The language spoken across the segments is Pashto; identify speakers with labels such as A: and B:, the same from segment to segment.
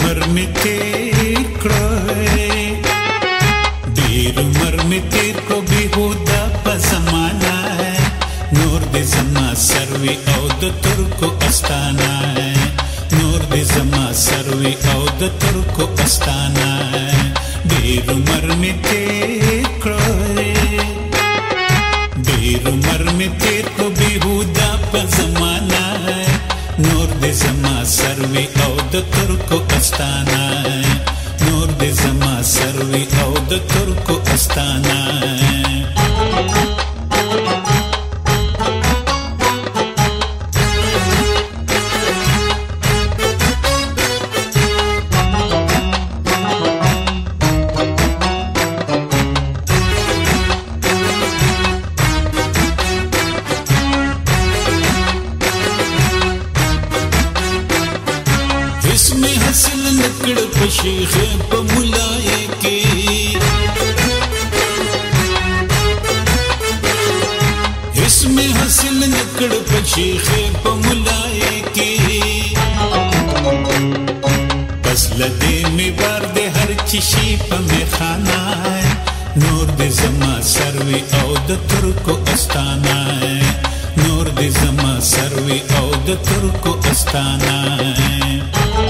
A: ډېر مرمه تیر کړې ډېر مرمه تیر کو بهودا په زمانہ نور دې زما سروي او د ترکو استانه نور دې زما سروي او د ترکو استانه ډېر مرمه تیر کړې ډېر مرمه تیر کو بهودا په زمانہ زما سروي او د ترکو استانا نور دې زما سروي او د ترکو استانا اسمه حاصل نکړ په شیخ په مولای کې اسمه حاصل نکړ په شیخ په مولای کې بس لدې می بار دې هر چی شي په خانه نور دې زما سروي او د ترکو استانه نور دې زما سروي او د ترکو استانه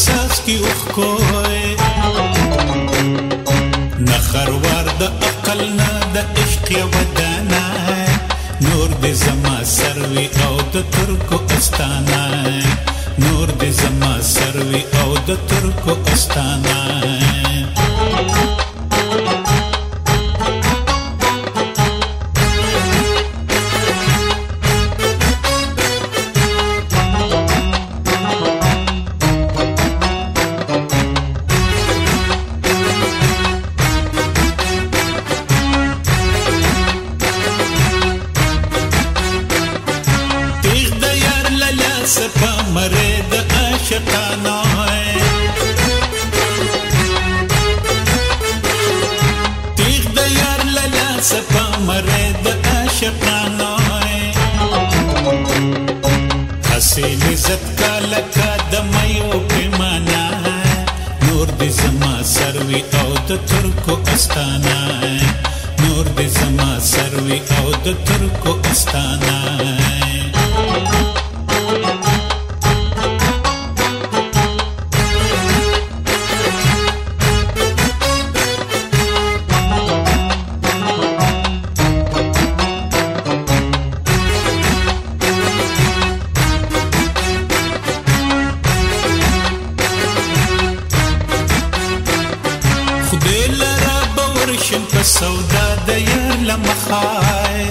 A: ساسکی وخکوي نخر ور د عقل نه د عشق ودانه نور دې زما سروي او د ترکو استانه نور دې زما سروي او د ترکو استانه کس په مرید عاشقانه تیغ د یار للا سپا مرید عاشقانه حسین عزت کا لکا د مېو پیمانا نور دې زما سروي او د ترکو استانا نور دې زما سروي او د ترکو استانا سودا د یار لمخای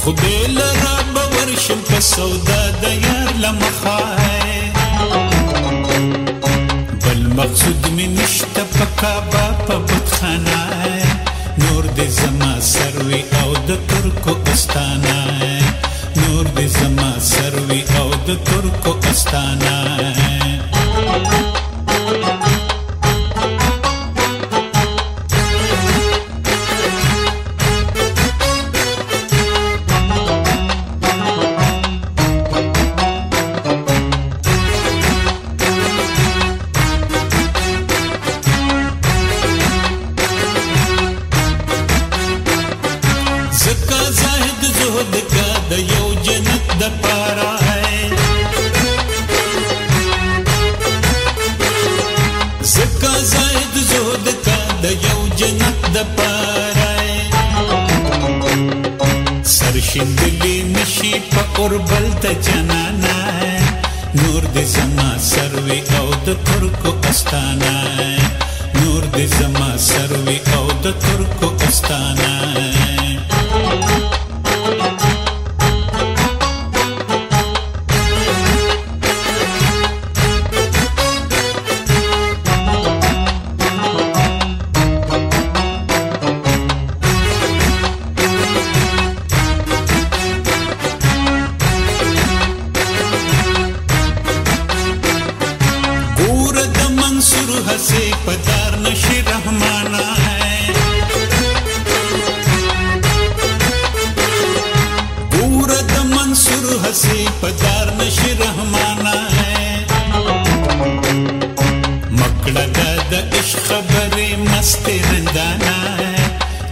A: خو بیل را باور شم په سودا د یار لمخای بل مقصود می نشته په کعبه په بتخانه نور دې زما سروي او د ترکو استانه نور دې زما سروي او د ترکو استانه د یو جنت د پاره ہے زکا زائد زود کا د یو جنت د پاره ہے سرشندلی نشي په اوربل ته جنانا ہے نور د زما سروي او د ترکو استانا ہے نور د زما سروي او د ترکو استانا ہے پسې پدار نشي رحمانا ہے پور د منصور حسي پدار نشي رحمانا ہے مکړه د عشق خبره مست رندانا ہے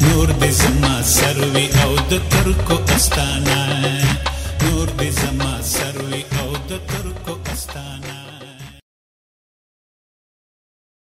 A: نور د زما سروي او د ترکو استانا ہے نور د زما سروي او د ترکو استانا